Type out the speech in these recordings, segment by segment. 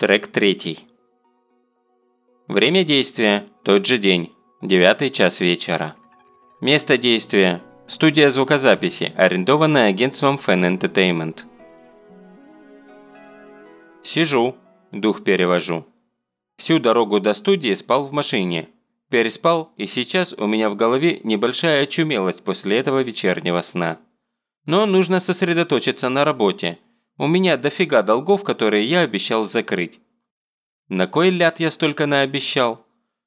Трек третий. Время действия – тот же день, девятый час вечера. Место действия – студия звукозаписи, арендованная агентством Fan Entertainment. Сижу, дух перевожу. Всю дорогу до студии спал в машине. Переспал, и сейчас у меня в голове небольшая очумелость после этого вечернего сна. Но нужно сосредоточиться на работе – у меня дофига долгов, которые я обещал закрыть. На кой ляд я столько наобещал?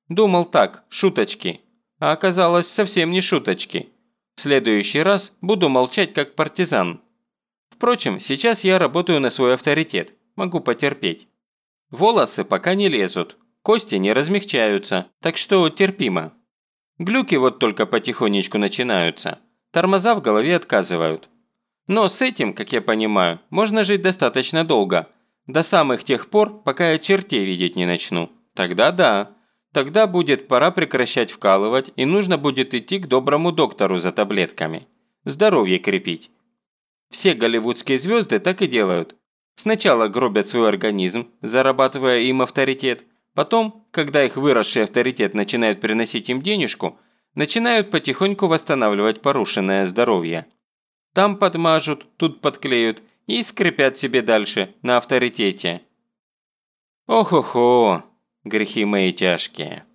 Думал так, шуточки. А оказалось совсем не шуточки. В следующий раз буду молчать как партизан. Впрочем, сейчас я работаю на свой авторитет. Могу потерпеть. Волосы пока не лезут. Кости не размягчаются, так что терпимо. Глюки вот только потихонечку начинаются. Тормоза в голове отказывают. Но с этим, как я понимаю, можно жить достаточно долго. До самых тех пор, пока я чертей видеть не начну. Тогда да. Тогда будет пора прекращать вкалывать и нужно будет идти к доброму доктору за таблетками. Здоровье крепить. Все голливудские звезды так и делают. Сначала гробят свой организм, зарабатывая им авторитет. Потом, когда их выросший авторитет начинает приносить им денежку, начинают потихоньку восстанавливать порушенное здоровье. Там подмажут, тут подклеют и скрипят себе дальше, на авторитете. Ох-охо, грехи мои тяжкие.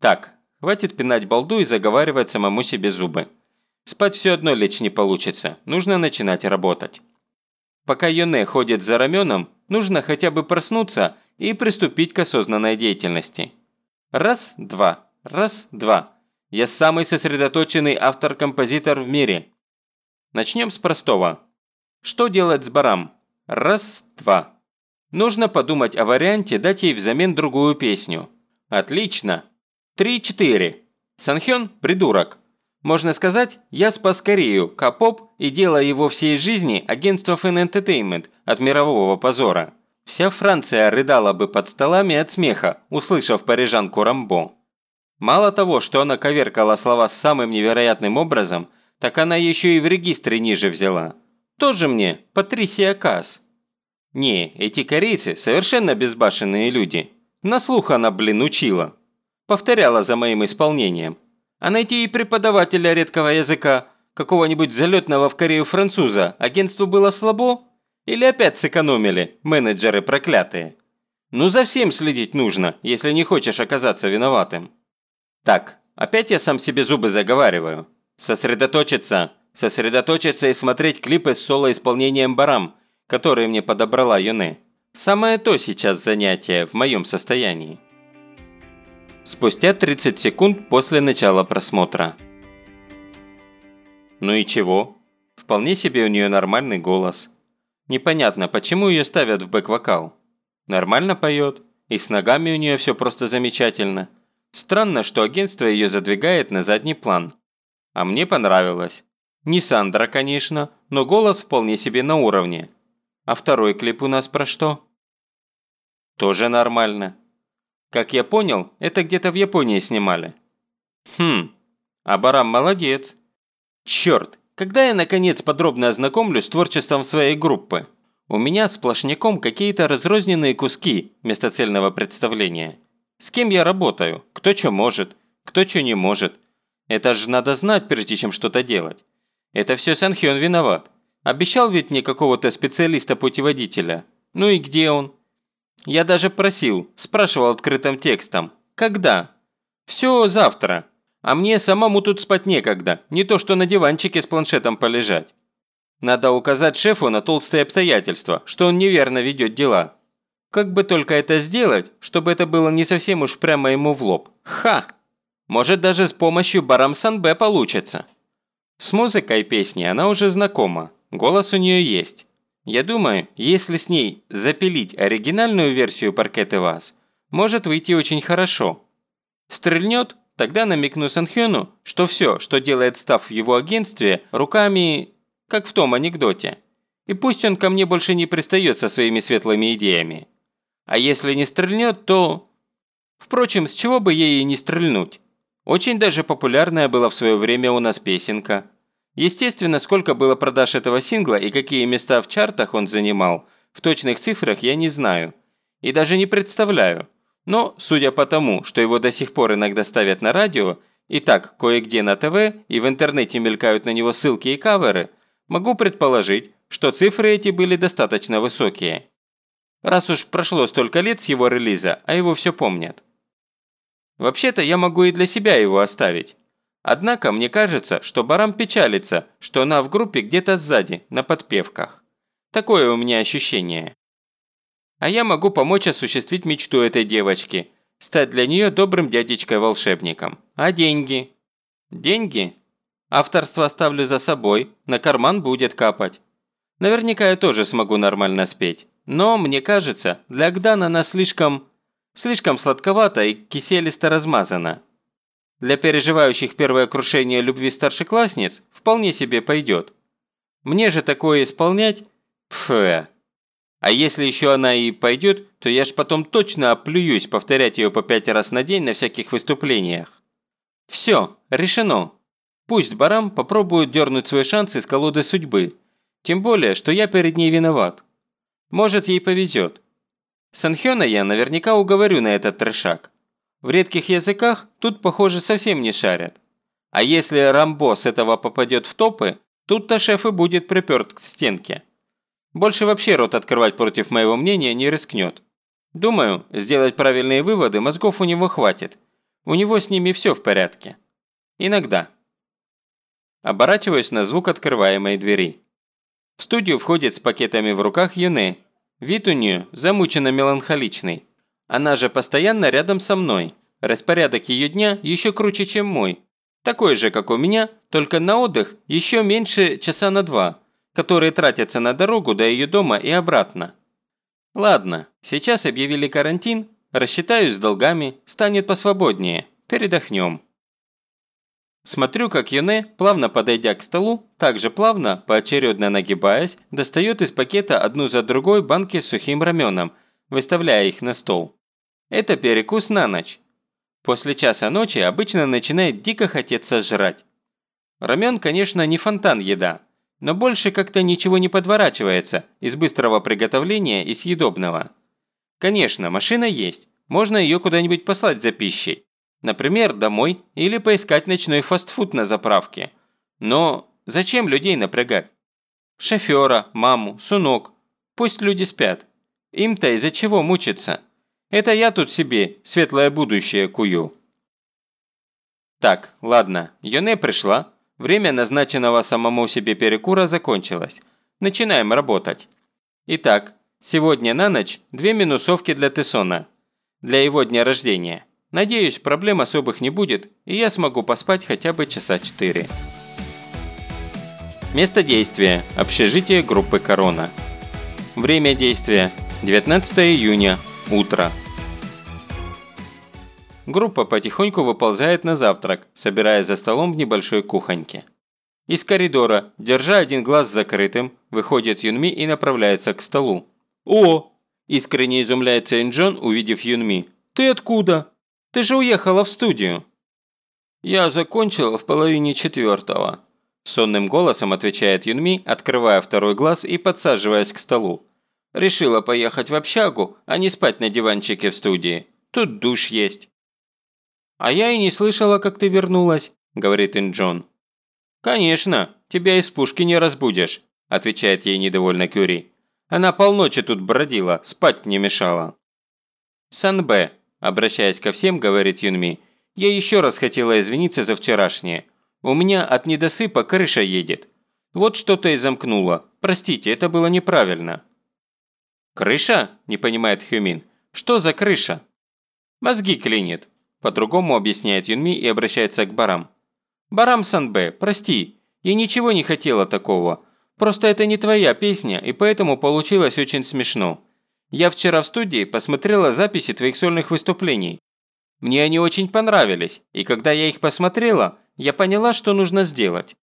Так, хватит пинать балду и заговаривать самому себе зубы. Спать все одно лечь не получится, нужно начинать работать. Пока Йоне ходит за раменом, нужно хотя бы проснуться и приступить к осознанной деятельности. Раз, два, раз, два. Я самый сосредоточенный автор-композитор в мире. Начнем с простого. Что делать с барам? Раз, два. Нужно подумать о варианте дать ей взамен другую песню. Отлично. Три-четыре. Санхён – придурок. Можно сказать, я спас Корею, К-поп и делая его всей жизни агентство Fan Entertainment от мирового позора. Вся Франция рыдала бы под столами от смеха, услышав парижанку Рамбо. Мало того, что она коверкала слова самым невероятным образом – так она еще и в регистре ниже взяла. Тоже мне Патрисия Касс. Не, эти корейцы совершенно безбашенные люди. На слух она, блин, учила. Повторяла за моим исполнением. А найти и преподавателя редкого языка, какого-нибудь залетного в Корею француза, агентству было слабо? Или опять сэкономили, менеджеры проклятые? Ну за всем следить нужно, если не хочешь оказаться виноватым. Так, опять я сам себе зубы заговариваю. Сосредоточиться, сосредоточиться и смотреть клипы с соло-исполнением барам, которые мне подобрала Юне. Самое то сейчас занятие в моем состоянии. Спустя 30 секунд после начала просмотра. Ну и чего? Вполне себе у нее нормальный голос. Непонятно, почему ее ставят в бэк-вокал. Нормально поет, и с ногами у нее все просто замечательно. Странно, что агентство ее задвигает на задний план. А мне понравилось. Не Сандра, конечно, но голос вполне себе на уровне. А второй клип у нас про что? Тоже нормально. Как я понял, это где-то в Японии снимали. Хм, а Барам молодец. Черт, когда я наконец подробно ознакомлюсь с творчеством своей группы? У меня сплошняком какие-то разрозненные куски вместо цельного представления. С кем я работаю? Кто что может? Кто что не может? Это же надо знать, прежде чем что-то делать. Это все Санхён виноват. Обещал ведь мне какого-то специалиста-путеводителя. Ну и где он? Я даже просил, спрашивал открытым текстом. Когда? Все завтра. А мне самому тут спать некогда, не то что на диванчике с планшетом полежать. Надо указать шефу на толстые обстоятельства, что он неверно ведет дела. Как бы только это сделать, чтобы это было не совсем уж прямо ему в лоб. Ха! Может, даже с помощью Барам Санбе получится. С музыкой песни она уже знакома, голос у нее есть. Я думаю, если с ней запилить оригинальную версию Паркет и Вас, может выйти очень хорошо. Стрельнет, тогда намекну Санхёну, что все, что делает Став в его агентстве, руками, как в том анекдоте. И пусть он ко мне больше не пристает со своими светлыми идеями. А если не стрельнет, то... Впрочем, с чего бы ей и не стрельнуть? Очень даже популярная была в свое время у нас песенка. Естественно, сколько было продаж этого сингла и какие места в чартах он занимал, в точных цифрах я не знаю. И даже не представляю. Но, судя по тому, что его до сих пор иногда ставят на радио, и так кое-где на ТВ и в интернете мелькают на него ссылки и каверы, могу предположить, что цифры эти были достаточно высокие. Раз уж прошло столько лет с его релиза, а его все помнят. Вообще-то я могу и для себя его оставить. Однако мне кажется, что Барам печалится, что она в группе где-то сзади, на подпевках. Такое у меня ощущение. А я могу помочь осуществить мечту этой девочки, стать для нее добрым дядечкой-волшебником. А деньги? Деньги? Авторство оставлю за собой, на карман будет капать. Наверняка я тоже смогу нормально спеть. Но, мне кажется, для Гдана она слишком... слишком сладковата и киселисто размазана. Для переживающих первое крушение любви старшеклассниц вполне себе пойдет. Мне же такое исполнять... Пфэ. А если еще она и пойдет, то я ж потом точно оплююсь повторять ее по пять раз на день на всяких выступлениях. Все, решено. Пусть Барам попробует дернуть свой шанс из колоды судьбы. Тем более, что я перед ней виноват. Может, ей повезет. Санхёна я наверняка уговорю на этот трешак. В редких языках тут, похоже, совсем не шарят. А если Рамбо с этого попадет в топы, тут-то шеф и будет приперт к стенке. Больше вообще рот открывать против моего мнения не рискнет. Думаю, сделать правильные выводы мозгов у него хватит. У него с ними все в порядке. Иногда. Оборачиваюсь на звук открываемой двери. В студию входит с пакетами в руках Юне. Вид у нее замученно меланхоличный. Она же постоянно рядом со мной. Распорядок ее дня еще круче, чем мой. Такой же, как у меня, только на отдых еще меньше часа на два которые тратятся на дорогу до ее дома и обратно. Ладно, сейчас объявили карантин, рассчитаюсь с долгами, станет посвободнее, передохнем. Смотрю, как Юне, плавно подойдя к столу, также плавно, поочередно нагибаясь, достает из пакета одну за другой банки с сухим раменом, выставляя их на стол. Это перекус на ночь. После часа ночи обычно начинает дико хотеться жрать. Рамен, конечно, не фонтан еда, но больше как-то ничего не подворачивается из быстрого приготовления и съедобного. Конечно, машина есть, можно ее куда-нибудь послать за пищей. Например, домой или поискать ночной фастфуд на заправке. Но зачем людей напрягать? Шофера, маму, сунок. Пусть люди спят. Им-то из-за чего мучиться? Это я тут себе светлое будущее кую. Так, ладно, Йоне пришла, Время назначенного самому себе перекура закончилось. Начинаем работать. Итак, сегодня на ночь две минусовки для Тессона. Для его дня рождения. Надеюсь, проблем особых не будет, и я смогу поспать хотя бы часа четыре. Место действия – общежитие группы «Корона». Время действия – 19 июня, утро. Группа потихоньку выползает на завтрак, собираясь за столом в небольшой кухоньке. Из коридора, держа один глаз закрытым, выходит Юнми и направляется к столу. «О!» – искренне изумляется Инджон, увидев Юнми. «Ты откуда? Ты же уехала в студию!» «Я закончила в половине четвертого», – сонным голосом отвечает Юнми, открывая второй глаз и подсаживаясь к столу. «Решила поехать в общагу, а не спать на диванчике в студии. Тут душ есть». «А я и не слышала, как ты вернулась», – говорит Инджон. «Конечно, тебя из пушки не разбудишь», – отвечает ей недовольно Кюри. «Она полночи тут бродила, спать не мешала». «Санбэ», – обращаясь ко всем, говорит Юнми, – «я еще раз хотела извиниться за вчерашнее. У меня от недосыпа крыша едет. Вот что-то и замкнуло. Простите, это было неправильно». «Крыша?» – не понимает Хюмин. «Что за крыша?» «Мозги клинит», по-другому объясняет Юнми и обращается к Барам. «Барам Санбэ, прости, я ничего не хотела такого. Просто это не твоя песня, и поэтому получилось очень смешно. Я вчера в студии посмотрела записи твоих сольных выступлений. Мне они очень понравились, и когда я их посмотрела, я поняла, что нужно сделать.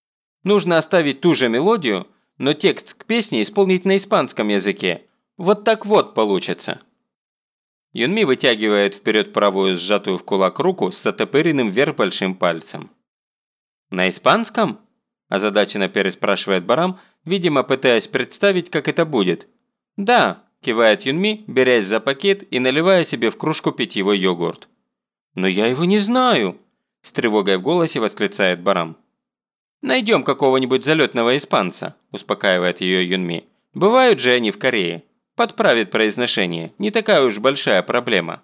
Нужно оставить ту же мелодию, но текст к песне исполнить на испанском языке. Вот так вот получится». Юнми вытягивает вперед правую сжатую в кулак руку с отопыренным вверх большим пальцем. «На испанском?» – озадаченно переспрашивает Барам, видимо, пытаясь представить, как это будет. «Да», – кивает Юнми, берясь за пакет и наливая себе в кружку питьевой йогурт. «Но я его не знаю», – с тревогой в голосе восклицает Барам. «Найдем какого-нибудь залетного испанца», – успокаивает ее Юнми. «Бывают же они в Корее. Подправит произношение, не такая уж большая проблема».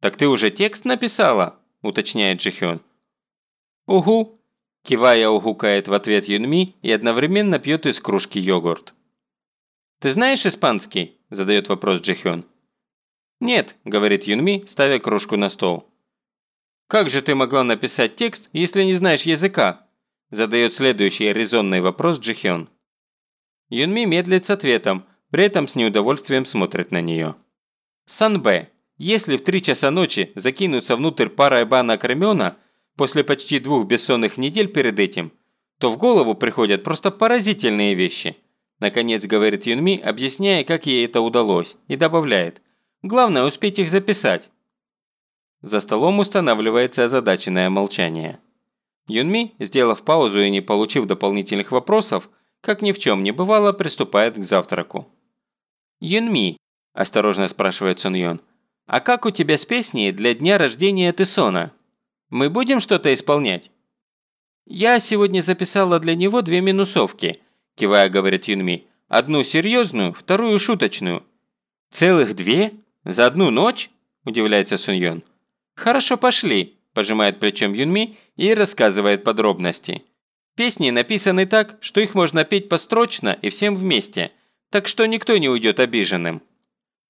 «Так ты уже текст написала?» – уточняет Джихён. «Угу», – кивая угукает в ответ Юнми и одновременно пьет из кружки йогурт. «Ты знаешь испанский?» – задает вопрос Джихён. «Нет», – говорит Юнми, ставя кружку на стол. «Как же ты могла написать текст, если не знаешь языка?» – задает следующий резонный вопрос Джихён. Юнми медлит с ответом, при этом с неудовольствием смотрит на нее. Санбэ, если в 3 часа ночи закинуться внутрь пара банок рамена после почти двух бессонных недель перед этим, то в голову приходят просто поразительные вещи. Наконец говорит Юнми, объясняя, как ей это удалось, и добавляет. Главное успеть их записать. За столом устанавливается озадаченное молчание. Юнми, сделав паузу и не получив дополнительных вопросов, как ни в чем не бывало, приступает к завтраку. «Юнми», – осторожно спрашивает Сон Йон, – «а как у тебя с песней для дня рождения Тесона? Мы будем что-то исполнять?» «Я сегодня записала для него две минусовки», – кивая говорит Юнми. «Одну серьезную, вторую шуточную». «Целых две? За одну ночь?» – удивляется Сун Йон. «Хорошо, пошли», – пожимает плечом Юнми и рассказывает подробности. Песни написаны так, что их можно петь построчно и всем вместе – так что никто не уйдет обиженным».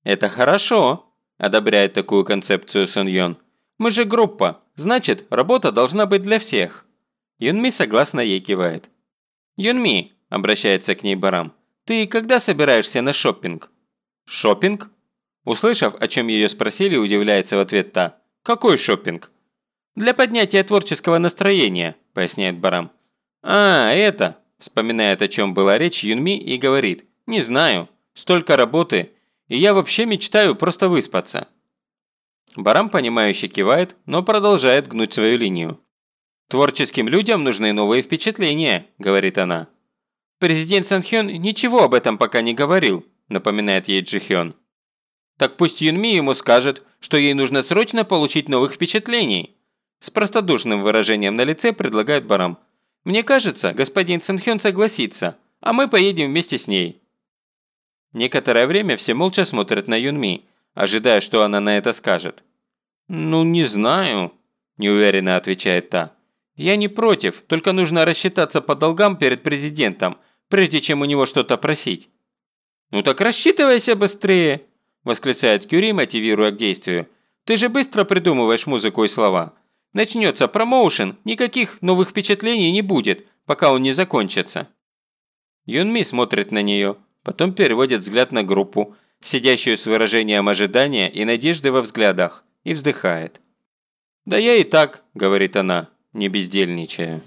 «Это хорошо», – одобряет такую концепцию Сон Йон. «Мы же группа, значит, работа должна быть для всех». Юнми согласно ей кивает. «Юнми», – обращается к ней Барам, – «ты когда собираешься на шопинг?» «Шопинг?» Услышав, о чем ее спросили, удивляется в ответ та. «Какой шопинг?» «Для поднятия творческого настроения», – поясняет Барам. «А, это», – вспоминает, о чем была речь Юнми и говорит – «Не знаю. Столько работы. И я вообще мечтаю просто выспаться». Барам, понимающе кивает, но продолжает гнуть свою линию. «Творческим людям нужны новые впечатления», – говорит она. «Президент Санхён ничего об этом пока не говорил», – напоминает ей Джихён. «Так пусть Юнми ему скажет, что ей нужно срочно получить новых впечатлений», – с простодушным выражением на лице предлагает Барам. «Мне кажется, господин Санхён согласится, а мы поедем вместе с ней». Некоторое время все молча смотрят на Юнми, ожидая, что она на это скажет. «Ну, не знаю», – неуверенно отвечает та. «Я не против, только нужно рассчитаться по долгам перед президентом, прежде чем у него что-то просить». «Ну так рассчитывайся быстрее!» – восклицает Кюри, мотивируя к действию. «Ты же быстро придумываешь музыку и слова. Начнется промоушен, никаких новых впечатлений не будет, пока он не закончится». Юнми смотрит на нее, Потом переводит взгляд на группу, сидящую с выражением ожидания и надежды во взглядах, и вздыхает. «Да я и так», – говорит она, не бездельничая.